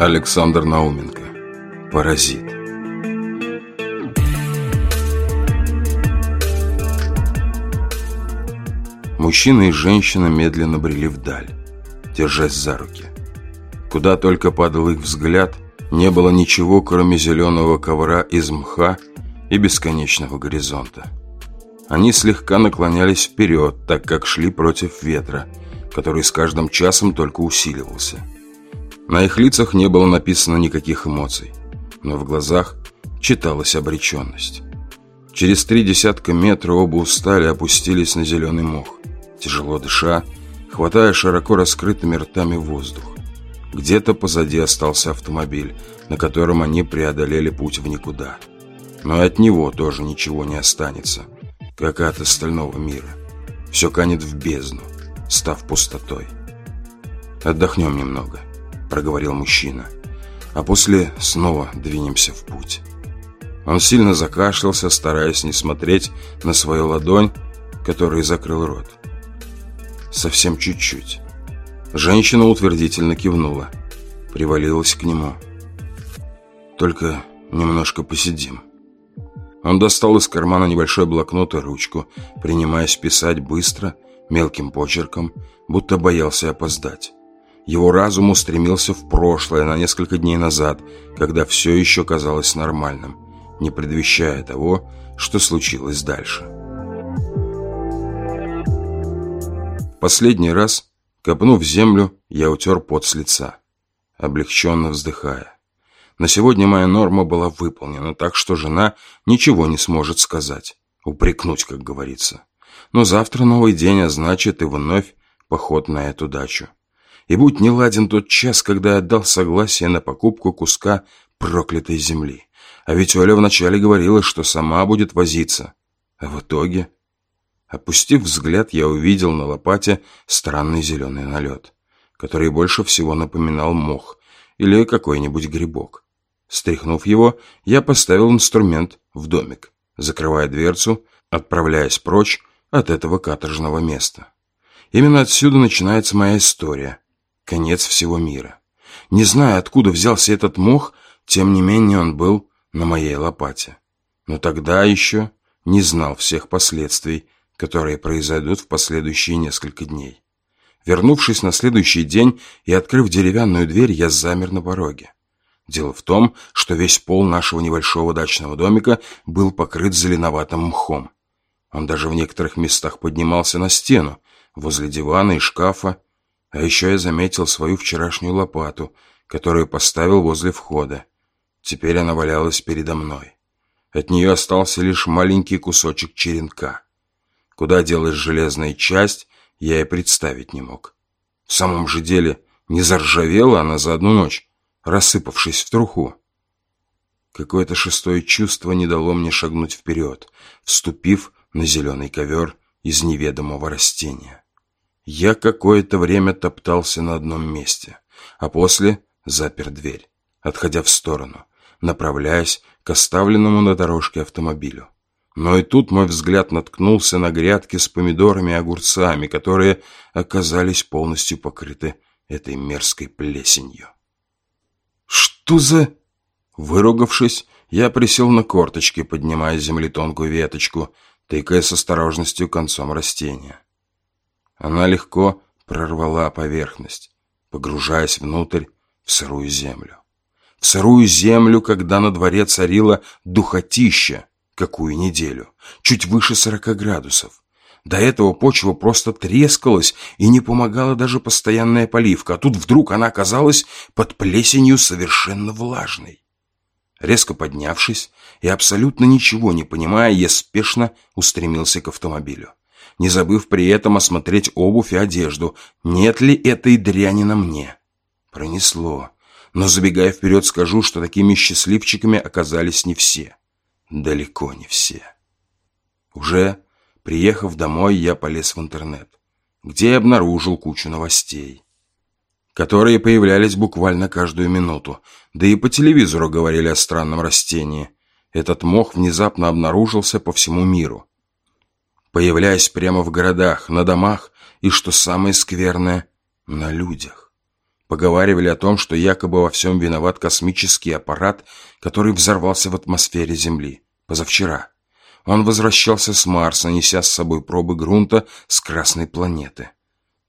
Александр Науменко Паразит Мужчина и женщина медленно брели вдаль, держась за руки. Куда только падал их взгляд, не было ничего, кроме зеленого ковра из мха и бесконечного горизонта. Они слегка наклонялись вперед, так как шли против ветра, который с каждым часом только усиливался. На их лицах не было написано никаких эмоций, но в глазах читалась обреченность. Через три десятка метра оба устали опустились на зеленый мох, тяжело дыша, хватая широко раскрытыми ртами воздух. Где-то позади остался автомобиль, на котором они преодолели путь в никуда. Но от него тоже ничего не останется, как от остального мира. Все канет в бездну, став пустотой. Отдохнем немного. – проговорил мужчина. «А после снова двинемся в путь». Он сильно закашлялся, стараясь не смотреть на свою ладонь, которой закрыл рот. Совсем чуть-чуть. Женщина утвердительно кивнула, привалилась к нему. «Только немножко посидим». Он достал из кармана небольшой блокнот и ручку, принимаясь писать быстро, мелким почерком, будто боялся опоздать. Его разум устремился в прошлое на несколько дней назад, когда все еще казалось нормальным, не предвещая того, что случилось дальше. Последний раз, копнув землю, я утер пот с лица, облегченно вздыхая. На сегодня моя норма была выполнена, так что жена ничего не сможет сказать, упрекнуть, как говорится. Но завтра новый день, а значит и вновь поход на эту дачу. И будь не ладен тот час, когда я отдал согласие на покупку куска проклятой земли. А ведь Оля вначале говорила, что сама будет возиться. А в итоге... Опустив взгляд, я увидел на лопате странный зеленый налет, который больше всего напоминал мох или какой-нибудь грибок. Стряхнув его, я поставил инструмент в домик, закрывая дверцу, отправляясь прочь от этого каторжного места. Именно отсюда начинается моя история, конец всего мира. Не знаю, откуда взялся этот мох, тем не менее он был на моей лопате. Но тогда еще не знал всех последствий, которые произойдут в последующие несколько дней. Вернувшись на следующий день и открыв деревянную дверь, я замер на пороге. Дело в том, что весь пол нашего небольшого дачного домика был покрыт зеленоватым мхом. Он даже в некоторых местах поднимался на стену, возле дивана и шкафа, а еще я заметил свою вчерашнюю лопату, которую поставил возле входа. Теперь она валялась передо мной. От нее остался лишь маленький кусочек черенка. Куда делась железная часть, я и представить не мог. В самом же деле, не заржавела она за одну ночь, рассыпавшись в труху. Какое-то шестое чувство не дало мне шагнуть вперед, вступив на зеленый ковер из неведомого растения. Я какое-то время топтался на одном месте, а после запер дверь, отходя в сторону, направляясь к оставленному на дорожке автомобилю. Но и тут мой взгляд наткнулся на грядки с помидорами и огурцами, которые оказались полностью покрыты этой мерзкой плесенью. «Что за...» Выругавшись, я присел на корточки, поднимая с земли тонкую веточку, тыкая с осторожностью концом растения. Она легко прорвала поверхность, погружаясь внутрь в сырую землю. В сырую землю, когда на дворе царила духотища, какую неделю, чуть выше сорока градусов. До этого почва просто трескалась и не помогала даже постоянная поливка, а тут вдруг она оказалась под плесенью совершенно влажной. Резко поднявшись и абсолютно ничего не понимая, я спешно устремился к автомобилю не забыв при этом осмотреть обувь и одежду. Нет ли этой дряни на мне? Пронесло. Но забегая вперед, скажу, что такими счастливчиками оказались не все. Далеко не все. Уже приехав домой, я полез в интернет, где обнаружил кучу новостей, которые появлялись буквально каждую минуту. Да и по телевизору говорили о странном растении. Этот мох внезапно обнаружился по всему миру. появляясь прямо в городах, на домах и, что самое скверное, на людях. Поговаривали о том, что якобы во всем виноват космический аппарат, который взорвался в атмосфере Земли позавчера. Он возвращался с Марса, неся с собой пробы грунта с Красной планеты.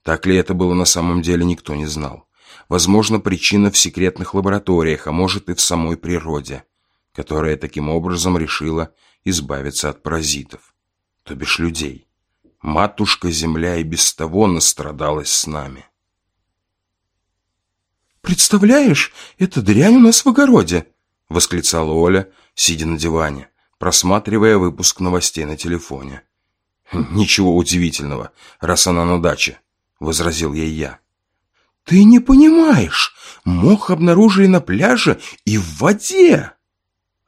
Так ли это было на самом деле, никто не знал. Возможно, причина в секретных лабораториях, а может и в самой природе, которая таким образом решила избавиться от паразитов, то бишь людей. Матушка Земля и без того настрадалась с нами. «Представляешь, эта дрянь у нас в огороде!» — восклицала Оля, сидя на диване, просматривая выпуск новостей на телефоне. «Ничего удивительного, раз она на даче», — возразил ей я. «Ты не понимаешь, мох обнаружили на пляже и в воде!»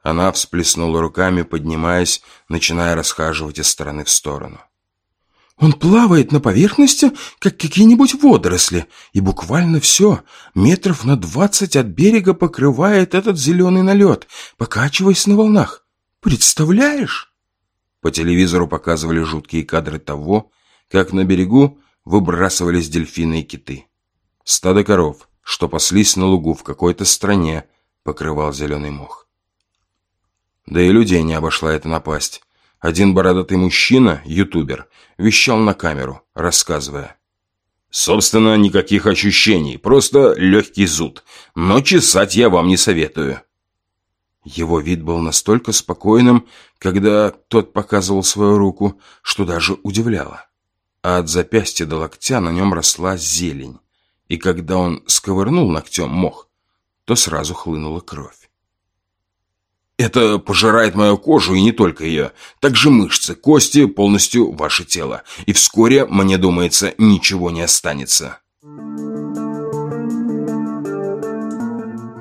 Она всплеснула руками, поднимаясь, начиная расхаживать из стороны в сторону. Он плавает на поверхности, как какие-нибудь водоросли, и буквально все, метров на двадцать от берега покрывает этот зеленый налет, покачиваясь на волнах. Представляешь? По телевизору показывали жуткие кадры того, как на берегу выбрасывались дельфины и киты. Стадо коров, что паслись на лугу в какой-то стране, покрывал зеленый мох. Да и людей не обошла эта напасть. Один бородатый мужчина, ютубер, вещал на камеру, рассказывая. «Собственно, никаких ощущений, просто легкий зуд, но чесать я вам не советую». Его вид был настолько спокойным, когда тот показывал свою руку, что даже удивляло. А от запястья до локтя на нем росла зелень, и когда он сковырнул ногтем мох, то сразу хлынула кровь. Это пожирает мою кожу и не только ее. Также мышцы, кости, полностью ваше тело. И вскоре, мне думается, ничего не останется.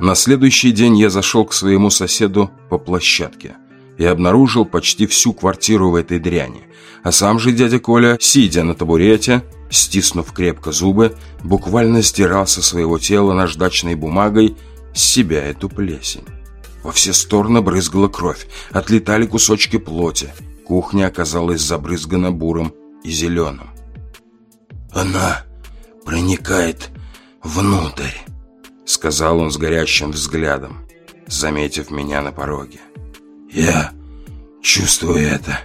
На следующий день я зашел к своему соседу по площадке и обнаружил почти всю квартиру в этой дряни. А сам же дядя Коля, сидя на табурете, стиснув крепко зубы, буквально стирал со своего тела наждачной бумагой с себя эту плесень. Во все стороны брызгала кровь, отлетали кусочки плоти. Кухня оказалась забрызгана буром и зеленым. «Она проникает внутрь», — сказал он с горящим взглядом, заметив меня на пороге. «Я чувствую это».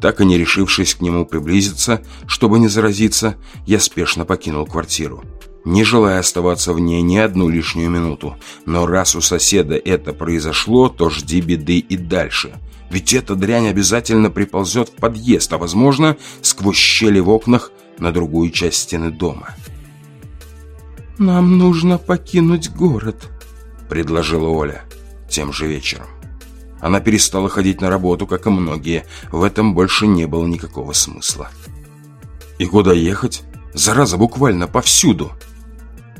Так и не решившись к нему приблизиться, чтобы не заразиться, я спешно покинул квартиру не желая оставаться в ней ни одну лишнюю минуту. Но раз у соседа это произошло, то жди беды и дальше. Ведь эта дрянь обязательно приползет в подъезд, а возможно, сквозь щели в окнах на другую часть стены дома. «Нам нужно покинуть город», — предложила Оля тем же вечером. Она перестала ходить на работу, как и многие. В этом больше не было никакого смысла. «И куда ехать? Зараза буквально повсюду!»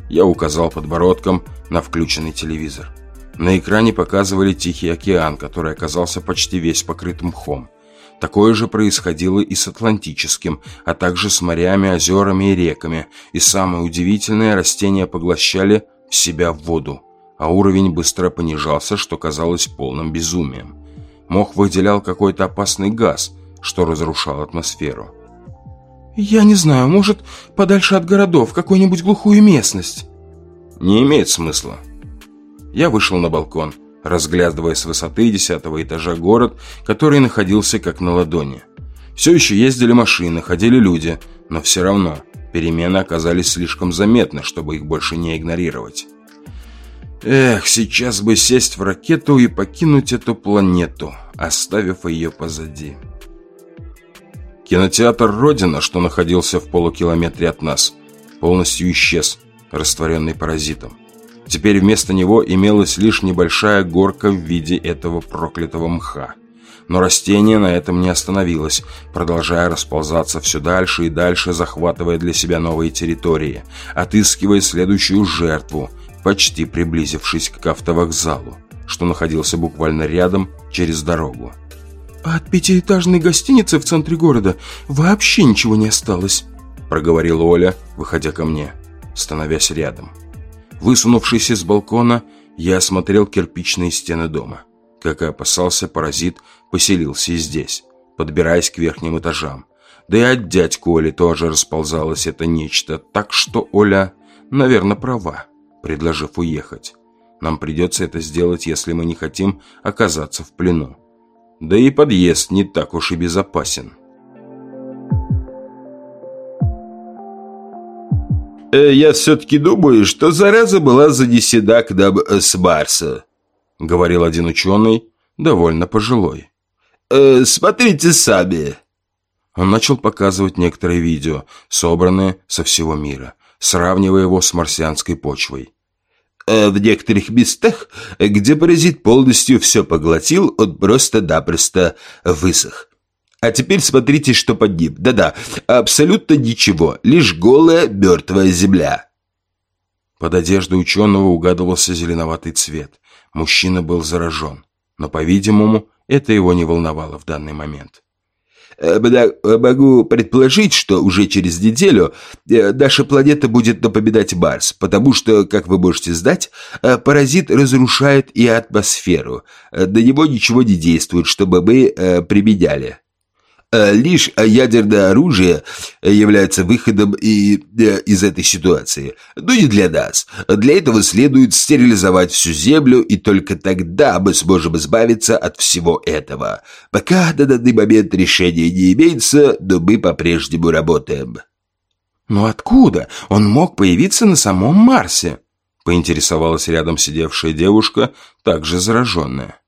Я указал подбородком на включенный телевизор. На экране показывали Тихий океан, который оказался почти весь покрыт мхом. Такое же происходило и с Атлантическим, а также с морями, озерами и реками. И самое удивительное, растения поглощали в себя воду, а уровень быстро понижался, что казалось полным безумием. Мох выделял какой-то опасный газ, что разрушал атмосферу. «Я не знаю, может, подальше от городов, какую-нибудь глухую местность?» «Не имеет смысла». Я вышел на балкон, разглядывая с высоты десятого этажа город, который находился как на ладони. Все еще ездили машины, ходили люди, но все равно перемены оказались слишком заметны, чтобы их больше не игнорировать. Эх, сейчас бы сесть в ракету и покинуть эту планету, оставив ее позади. Кинотеатр «Родина», что находился в полукилометре от нас, полностью исчез, растворенный паразитом. Теперь вместо него имелась лишь небольшая горка в виде этого проклятого мха. Но растение на этом не остановилось, продолжая расползаться все дальше и дальше, захватывая для себя новые территории, отыскивая следующую жертву, почти приблизившись к автовокзалу, что находился буквально рядом через дорогу. А от пятиэтажной гостиницы в центре города вообще ничего не осталось», проговорила Оля, выходя ко мне, становясь рядом. Высунувшись из балкона, я осмотрел кирпичные стены дома. Как и опасался, паразит поселился и здесь. подбираясь к верхним этажам. Да и от дядь Коли тоже расползалось это нечто, так что Оля, наверное, права, предложив уехать. Нам придется это сделать, если мы не хотим оказаться в плену. Да и подъезд не так уж и безопасен. «Я все-таки думаю, что зараза была занесена к нам э, с Марса», — говорил один ученый, довольно пожилой. «Э, «Смотрите сами». Он начал показывать некоторые видео, собранные со всего мира, сравнивая его с марсианской почвой. Э, в некоторых местах, где паразит полностью все поглотил, он просто-напросто высох. А теперь смотрите, что под ним. Да-да, абсолютно ничего, лишь голая мертвая земля. Под одеждой ученого угадывался зеленоватый цвет. Мужчина был заражен, но, по-видимому, это его не волновало в данный момент. Э, могу предположить, что уже через неделю э, наша планета будет напоминать Марс, потому что, как вы можете знать, э, паразит разрушает и атмосферу. На него ничего не действует, чтобы мы применяли. Э, лишь ядерное оружие является выходом и, э, из этой ситуации. Но не для нас. Для этого следует стерилизовать всю Землю, и только тогда мы сможем избавиться от всего этого. Пока на данный момент решения не имеется, но мы по-прежнему работаем. «Но откуда он мог появиться на самом Марсе?» поинтересовалась рядом сидевшая девушка, также зараженная.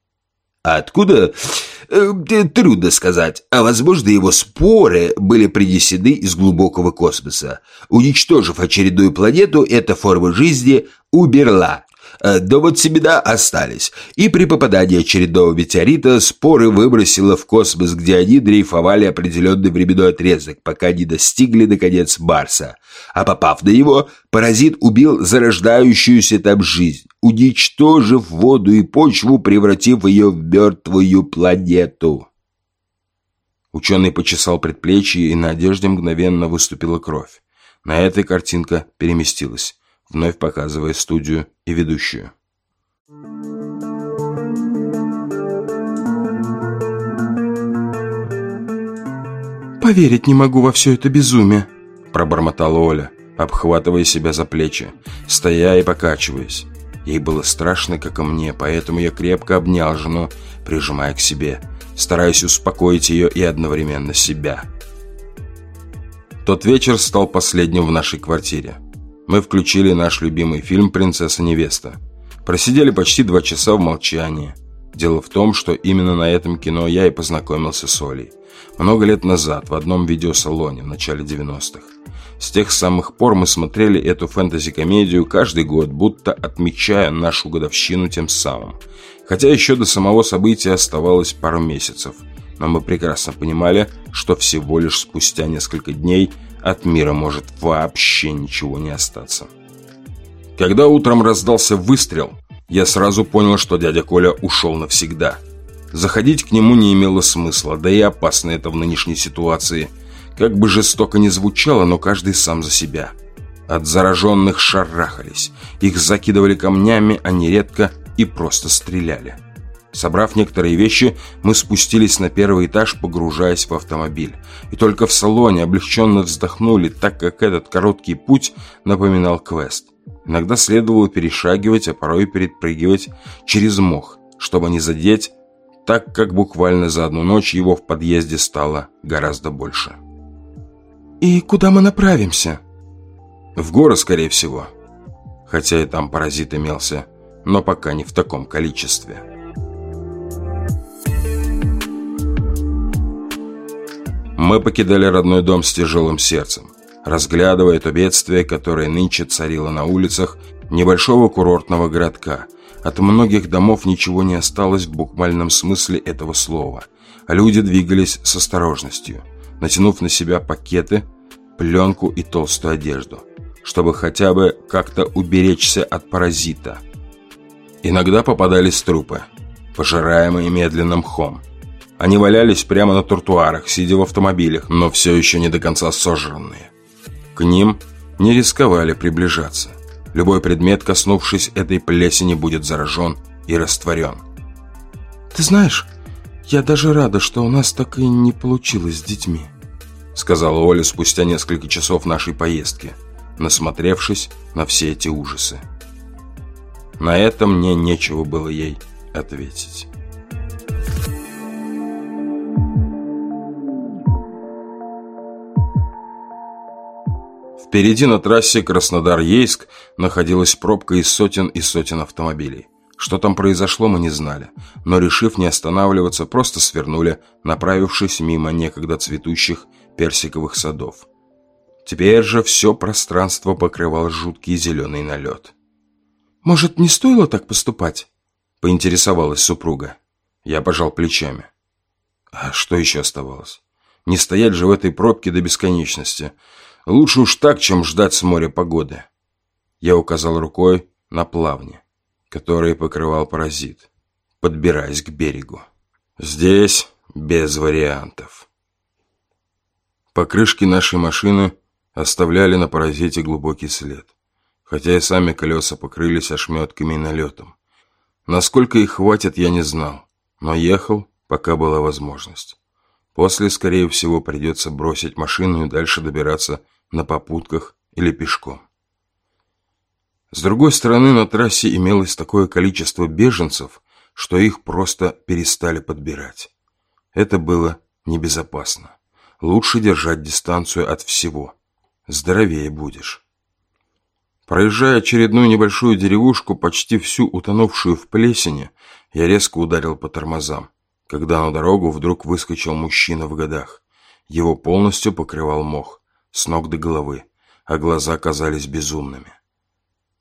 А откуда? Э, трудно сказать. А возможно, его споры были принесены из глубокого космоса. Уничтожив очередную планету, эта форма жизни умерла. Э, да вот семена остались, и при попадании очередного метеорита споры выбросило в космос, где они дрейфовали определенный временной отрезок, пока не достигли, наконец, Марса. А попав на него, паразит убил зарождающуюся там жизнь, уничтожив воду и почву, превратив ее в мертвую планету. Ученый почесал предплечье, и на одежде мгновенно выступила кровь. На этой картинка переместилась вновь показывая студию и ведущую. «Поверить не могу во все это безумие», – пробормотала Оля, обхватывая себя за плечи, стоя и покачиваясь. Ей было страшно, как и мне, поэтому я крепко обнял жену, прижимая к себе, стараясь успокоить ее и одновременно себя. Тот вечер стал последним в нашей квартире мы включили наш любимый фильм «Принцесса-невеста». Просидели почти два часа в молчании. Дело в том, что именно на этом кино я и познакомился с Олей. Много лет назад, в одном видеосалоне, в начале 90-х. С тех самых пор мы смотрели эту фэнтези-комедию каждый год, будто отмечая нашу годовщину тем самым. Хотя еще до самого события оставалось пару месяцев. Но мы прекрасно понимали, что всего лишь спустя несколько дней – от мира может вообще ничего не остаться. Когда утром раздался выстрел, я сразу понял, что дядя Коля ушел навсегда. Заходить к нему не имело смысла, да и опасно это в нынешней ситуации. Как бы жестоко ни звучало, но каждый сам за себя. От зараженных шарахались, их закидывали камнями, а нередко и просто стреляли. Собрав некоторые вещи, мы спустились на первый этаж, погружаясь в автомобиль. И только в салоне облегченно вздохнули, так как этот короткий путь напоминал квест. Иногда следовало перешагивать, а порой перепрыгивать через мох, чтобы не задеть, так как буквально за одну ночь его в подъезде стало гораздо больше. «И куда мы направимся?» «В горы, скорее всего. Хотя и там паразит имелся, но пока не в таком количестве». Мы покидали родной дом с тяжелым сердцем, разглядывая то бедствие, которое нынче царило на улицах небольшого курортного городка. От многих домов ничего не осталось в буквальном смысле этого слова, люди двигались с осторожностью, натянув на себя пакеты, пленку и толстую одежду, чтобы хотя бы как-то уберечься от паразита. Иногда попадались трупы, пожираемые медленным мхом, они валялись прямо на тротуарах, сидя в автомобилях, но все еще не до конца сожранные. К ним не рисковали приближаться. Любой предмет, коснувшись этой плесени, будет заражен и растворен. «Ты знаешь, «Я даже рада, что у нас так и не получилось с детьми», сказала Оля спустя несколько часов нашей поездки, насмотревшись на все эти ужасы. На это мне нечего было ей ответить. Впереди на трассе Краснодар-Ейск находилась пробка из сотен и сотен автомобилей. Что там произошло, мы не знали, но, решив не останавливаться, просто свернули, направившись мимо некогда цветущих персиковых садов. Теперь же все пространство покрывал жуткий зеленый налет. «Может, не стоило так поступать?» – поинтересовалась супруга. Я пожал плечами. А что еще оставалось? Не стоять же в этой пробке до бесконечности. Лучше уж так, чем ждать с моря погоды. Я указал рукой на плавни который покрывал паразит, подбираясь к берегу. Здесь без вариантов. Покрышки нашей машины оставляли на паразите глубокий след, хотя и сами колеса покрылись ошметками и налетом. Насколько их хватит, я не знал, но ехал, пока была возможность. После, скорее всего, придется бросить машину и дальше добираться на попутках или пешком. С другой стороны, на трассе имелось такое количество беженцев, что их просто перестали подбирать. Это было небезопасно. Лучше держать дистанцию от всего. Здоровее будешь. Проезжая очередную небольшую деревушку, почти всю утонувшую в плесени, я резко ударил по тормозам, когда на дорогу вдруг выскочил мужчина в годах. Его полностью покрывал мох, с ног до головы, а глаза казались безумными.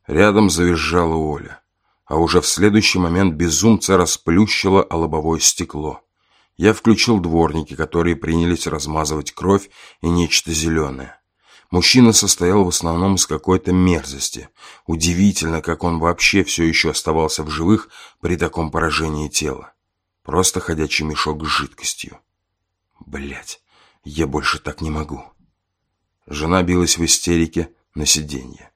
Рядом завизжала Оля. А уже в следующий момент безумца расплющило о лобовое стекло. Я включил дворники, которые принялись размазывать кровь и нечто зеленое. Мужчина состоял в основном из какой-то мерзости. Удивительно, как он вообще все еще оставался в живых при таком поражении тела. Просто ходячий мешок с жидкостью. Блять, я больше так не могу. Жена билась в истерике на сиденье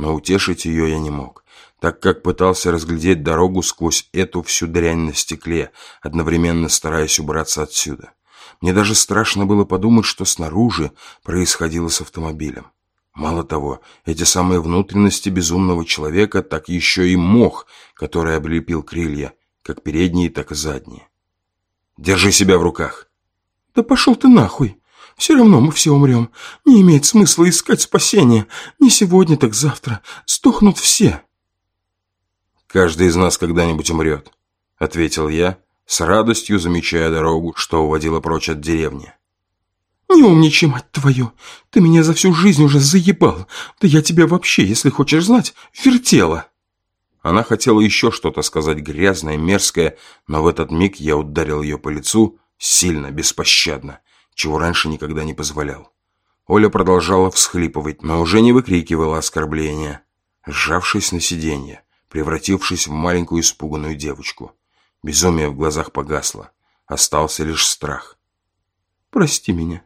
но утешить ее я не мог, так как пытался разглядеть дорогу сквозь эту всю дрянь на стекле, одновременно стараясь убраться отсюда. Мне даже страшно было подумать, что снаружи происходило с автомобилем. Мало того, эти самые внутренности безумного человека, так еще и мох, который облепил крылья, как передние, так и задние. Держи себя в руках. Да пошел ты нахуй. Все равно мы все умрем. Не имеет смысла искать спасения. Не сегодня, так завтра. Сдохнут все. Каждый из нас когда-нибудь умрет, ответил я, с радостью замечая дорогу, что уводила прочь от деревни. «Не умничай, мать твою! Ты меня за всю жизнь уже заебал! Да я тебя вообще, если хочешь знать, вертела!» Она хотела еще что-то сказать грязное, мерзкое, но в этот миг я ударил ее по лицу сильно, беспощадно, чего раньше никогда не позволял. Оля продолжала всхлипывать, но уже не выкрикивала оскорбления, сжавшись на сиденье, превратившись в маленькую испуганную девочку. Безумие в глазах погасло. Остался лишь страх. «Прости меня».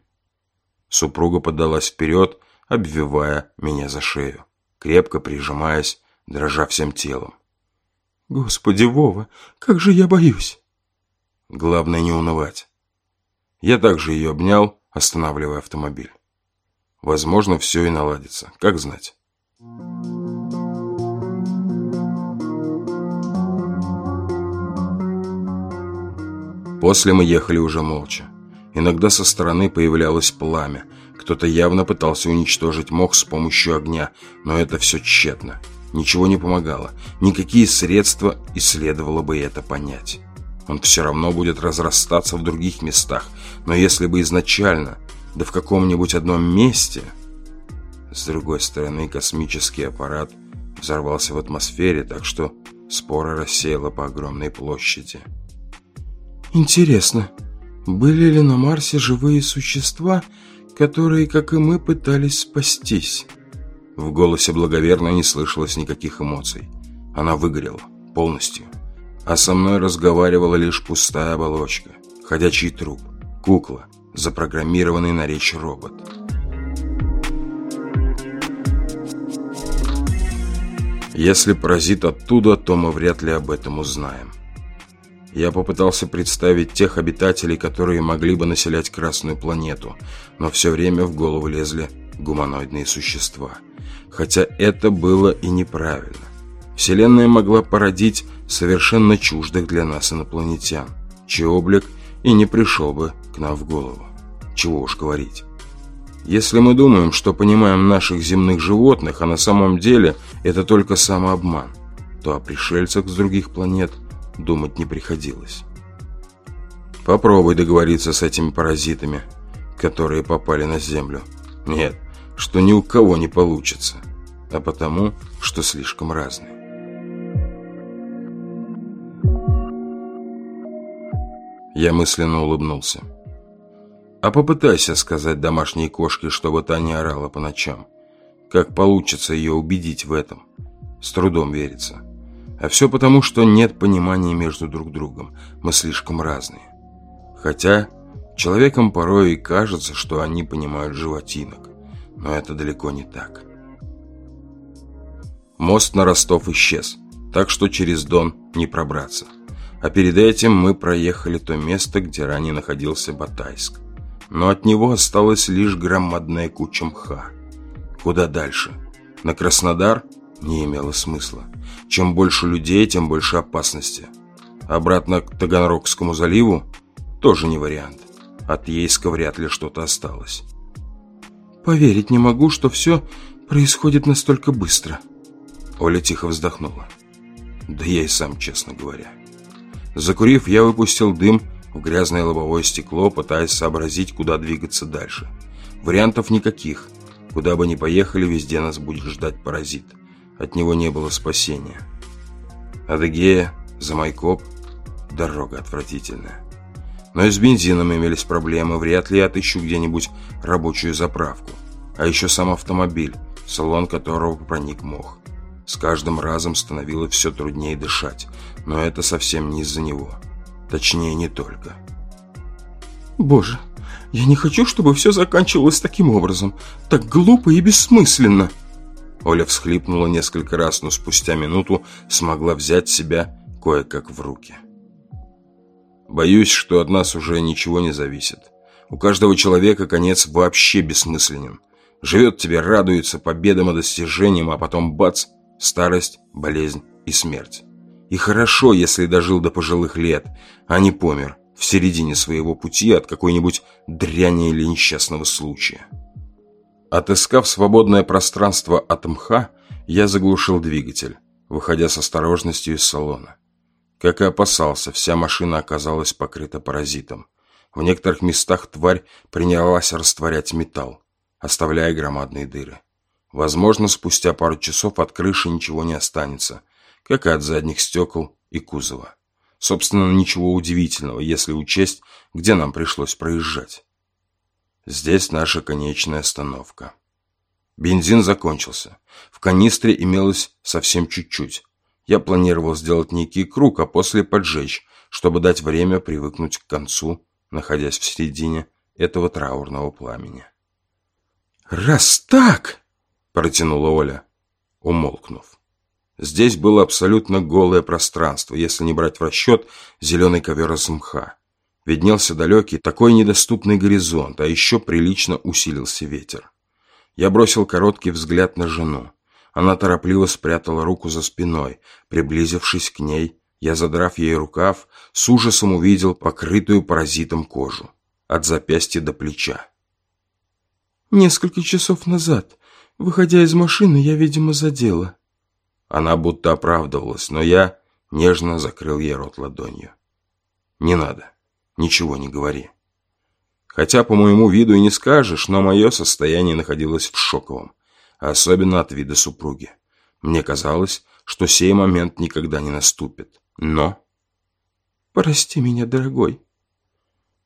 Супруга подалась вперед, обвивая меня за шею, крепко прижимаясь, дрожа всем телом. «Господи, Вова, как же я боюсь!» Главное не унывать. Я также ее обнял, останавливая автомобиль. Возможно, все и наладится, как знать. После мы ехали уже молча. Иногда со стороны появлялось пламя. Кто-то явно пытался уничтожить мох с помощью огня, но это все тщетно. Ничего не помогало. Никакие средства, и следовало бы это понять. Он все равно будет разрастаться в других местах. Но если бы изначально, да в каком-нибудь одном месте... С другой стороны, космический аппарат взорвался в атмосфере, так что спора рассеяла по огромной площади. Интересно, были ли на Марсе живые существа, которые, как и мы, пытались спастись? В голосе благоверно не слышалось никаких эмоций. Она выгорела полностью а со мной разговаривала лишь пустая оболочка, ходячий труп, кукла, запрограммированный на речь робот. Если паразит оттуда, то мы вряд ли об этом узнаем. Я попытался представить тех обитателей, которые могли бы населять Красную планету, но все время в голову лезли гуманоидные существа. Хотя это было и неправильно. Вселенная могла породить совершенно чуждых для нас инопланетян, чей облик и не пришел бы к нам в голову. Чего уж говорить. Если мы думаем, что понимаем наших земных животных, а на самом деле это только самообман, то о пришельцах с других планет – думать не приходилось. Попробуй договориться с этими паразитами, которые попали на Землю. Нет, что ни у кого не получится, а потому, что слишком разные. Я мысленно улыбнулся. А попытайся сказать домашней кошке, чтобы та не орала по ночам. Как получится ее убедить в этом? С трудом верится. А все потому, что нет понимания между друг другом. Мы слишком разные. Хотя человекам порой и кажется, что они понимают животинок. Но это далеко не так. Мост на Ростов исчез, так что через Дон не пробраться. А перед этим мы проехали то место, где ранее находился Батайск. Но от него осталась лишь громадная куча мха. Куда дальше? На Краснодар? Не имело смысла. Чем больше людей, тем больше опасности. Обратно к Таганрогскому заливу тоже не вариант. От Ейска вряд ли что-то осталось. Поверить не могу, что все происходит настолько быстро. Оля тихо вздохнула. Да я и сам, честно говоря. Закурив, я выпустил дым в грязное лобовое стекло, пытаясь сообразить, куда двигаться дальше. Вариантов никаких. Куда бы ни поехали, везде нас будет ждать паразит. От него не было спасения. Адыгея, Замайкоп, дорога отвратительная. Но и с бензином имелись проблемы, вряд ли я отыщу где-нибудь рабочую заправку. А еще сам автомобиль, салон которого проник мох. С каждым разом становилось все труднее дышать, но это совсем не из-за него. Точнее, не только. «Боже, я не хочу, чтобы все заканчивалось таким образом. Так глупо и бессмысленно!» Оля всхлипнула несколько раз, но спустя минуту смогла взять себя кое-как в руки. Боюсь, что от нас уже ничего не зависит. У каждого человека конец вообще бессмысленен. Живет тебе, радуется победам и достижениям, а потом бац, старость, болезнь и смерть. И хорошо, если дожил до пожилых лет, а не помер в середине своего пути от какой-нибудь дряни или несчастного случая. Отыскав свободное пространство от мха, я заглушил двигатель, выходя с осторожностью из салона. Как и опасался, вся машина оказалась покрыта паразитом. В некоторых местах тварь принялась растворять металл, оставляя громадные дыры. Возможно, спустя пару часов от крыши ничего не останется, как и от задних стекол и кузова. Собственно, ничего удивительного, если учесть, где нам пришлось проезжать. Здесь наша конечная остановка. Бензин закончился. В канистре имелось совсем чуть-чуть. Я планировал сделать некий круг, а после поджечь, чтобы дать время привыкнуть к концу, находясь в середине этого траурного пламени. «Раз так!» – протянула Оля, умолкнув. Здесь было абсолютно голое пространство, если не брать в расчет зеленый ковер из мха. Виднелся далекий, такой недоступный горизонт, а еще прилично усилился ветер. Я бросил короткий взгляд на жену. Она торопливо спрятала руку за спиной. Приблизившись к ней, я, задрав ей рукав, с ужасом увидел покрытую паразитом кожу. От запястья до плеча. «Несколько часов назад, выходя из машины, я, видимо, задела». Она будто оправдывалась, но я нежно закрыл ей рот ладонью. «Не надо ничего не говори. Хотя по моему виду и не скажешь, но мое состояние находилось в шоковом, особенно от вида супруги. Мне казалось, что сей момент никогда не наступит. Но... «Прости меня, дорогой».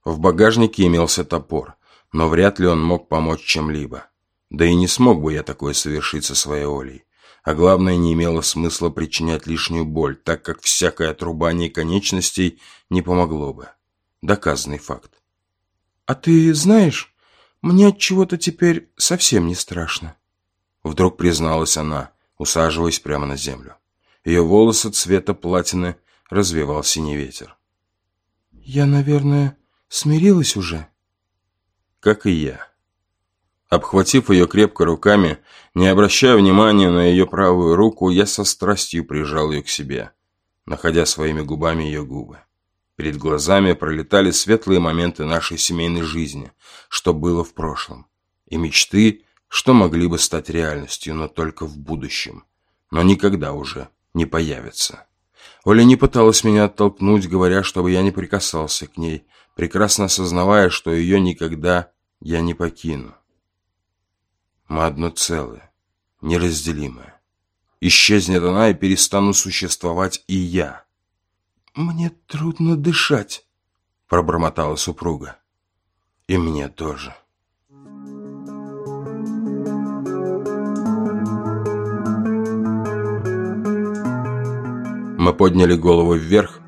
В багажнике имелся топор, но вряд ли он мог помочь чем-либо. Да и не смог бы я такое совершить со своей Олей. А главное, не имело смысла причинять лишнюю боль, так как всякое отрубание конечностей не помогло бы. Доказанный факт. «А ты знаешь, мне от чего-то теперь совсем не страшно», вдруг призналась она, усаживаясь прямо на землю. Ее волосы цвета платины развивал синий ветер. Я, наверное, смирилась уже. Как и я. Обхватив ее крепко руками, не обращая внимания на ее правую руку, я со страстью прижал ее к себе, находя своими губами ее губы. Перед глазами пролетали светлые моменты нашей семейной жизни, что было в прошлом, и мечты, что могли бы стать реальностью, но только в будущем, но никогда уже не появятся. Оля не пыталась меня оттолкнуть, говоря, чтобы я не прикасался к ней, прекрасно осознавая, что ее никогда я не покину. Мы одно целое, неразделимое. Исчезнет она, и перестану существовать и я. «Мне трудно дышать», — пробормотала супруга. «И мне тоже». Мы подняли голову вверх,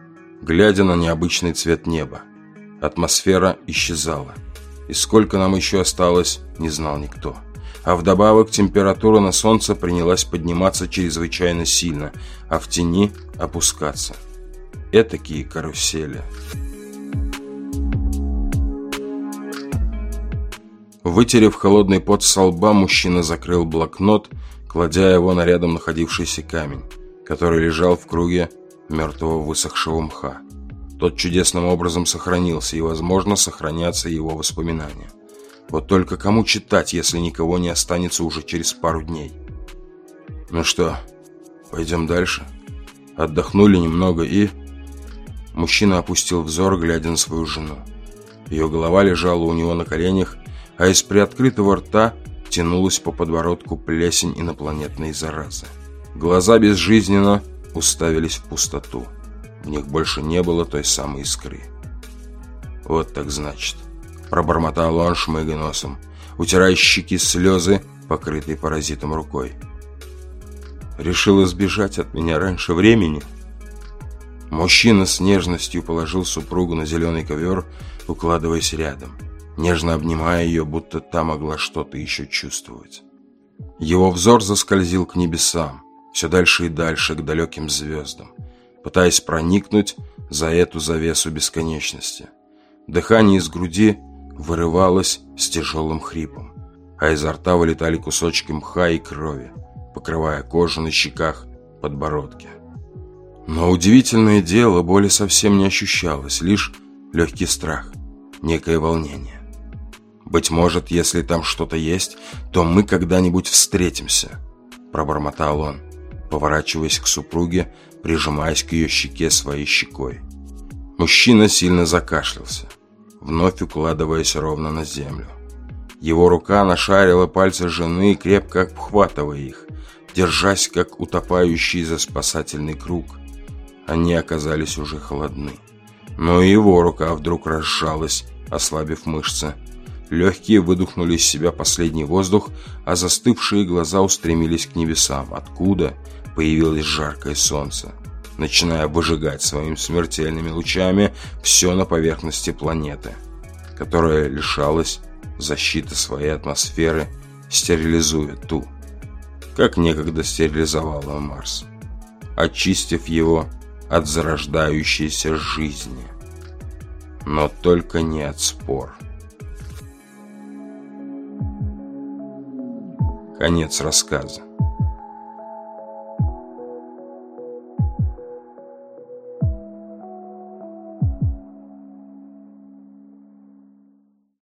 глядя на необычный цвет неба. Атмосфера исчезала. И сколько нам еще осталось, не знал никто. А вдобавок температура на солнце принялась подниматься чрезвычайно сильно, а в тени опускаться этакие карусели. Вытерев холодный пот со лба, мужчина закрыл блокнот, кладя его на рядом находившийся камень, который лежал в круге мертвого высохшего мха. Тот чудесным образом сохранился, и, возможно, сохранятся его воспоминания. Вот только кому читать, если никого не останется уже через пару дней? Ну что, пойдем дальше? Отдохнули немного и... Мужчина опустил взор, глядя на свою жену. Ее голова лежала у него на коленях, а из приоткрытого рта тянулась по подбородку плесень инопланетной заразы. Глаза безжизненно уставились в пустоту. В них больше не было той самой искры. «Вот так значит», – пробормотал он, шмыгая носом, утирая щеки слезы, покрытые паразитом рукой. «Решил избежать от меня раньше времени?» Мужчина с нежностью положил супругу на зеленый ковер, укладываясь рядом, нежно обнимая ее, будто та могла что-то еще чувствовать. Его взор заскользил к небесам, все дальше и дальше, к далеким звездам, пытаясь проникнуть за эту завесу бесконечности. Дыхание из груди вырывалось с тяжелым хрипом, а изо рта вылетали кусочки мха и крови, покрывая кожу на щеках, подбородке. Но удивительное дело, боли совсем не ощущалось, лишь легкий страх, некое волнение. «Быть может, если там что-то есть, то мы когда-нибудь встретимся», – пробормотал он, поворачиваясь к супруге, прижимаясь к ее щеке своей щекой. Мужчина сильно закашлялся, вновь укладываясь ровно на землю. Его рука нашарила пальцы жены, крепко обхватывая их, держась, как утопающий за спасательный круг – они оказались уже холодны. Но его рука вдруг разжалась, ослабив мышцы. Легкие выдохнули из себя последний воздух, а застывшие глаза устремились к небесам, откуда появилось жаркое солнце, начиная выжигать своими смертельными лучами все на поверхности планеты, которая лишалась защиты своей атмосферы, стерилизуя ту, как некогда стерилизовала Марс, очистив его от зарождающейся жизни. Но только не от спор. Конец рассказа.